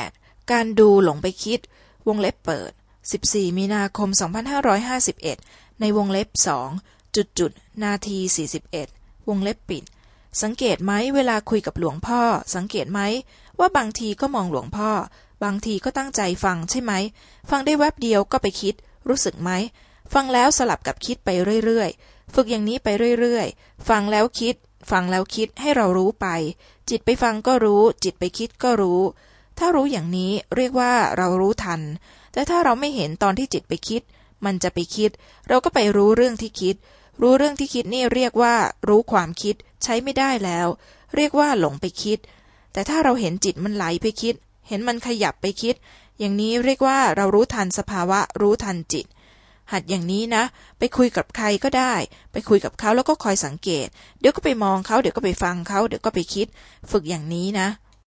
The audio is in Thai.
8. การดูหลงไปคิด วงเล็บเปิด 14 มีนาคม 2551 ในวงเล็บสองจุดจุดนาที 41 วงเล็บปิด สังเกตไหมเวลาคุยกับหลวงพ่อ สังเกตไหมว่าบางทีก็มองหลวงพ่อ บางทีก็ตั้งใจฟังใช่ไหม ฟังได้แวบเดียวก็ไปคิด รู้สึกไหม ฟังแล้วสลับกับคิดไปเรื่อยๆ ฝึกอย่างนี้ไปเรื่อยๆ ฟังแล้วคิด ฟังแล้วคิดให้เรารู้ไป จิตไปฟังก็รู้ จิตไปคิดก็รู้ ถ้ารู้อย่างนี้เรียกว่าเรารู้ทัน แต่ถ้าเราไม่เห็นตอนที่จิตไปคิด มันจะไปคิด เราก็ไปรู้เรื่องที่คิด รู้เรื่องที่คิดนี่เรียกว่า รู้ความคิดใช้ไม่ได้แล้ว เรียกว่าหลงไปคิด แต่ถ้าเราเห็นจิตมันไหลไปคิด เห็นมันขยับไปคิด อย่างนี้เรียกว่าเรารู้ทันสภาวะ รู้ทันจิต หัดอย่างนี้นะ ไปคุยกับใครก็ได้ ไปคุยกับเขาแล้วก็คอยสังเกต เดี๋ยวก็ไปมองเขาเดี๋ยวก็ไปฟังเขาเดี๋ยวก็ไปคิด ฝึกอย่างนี้นะ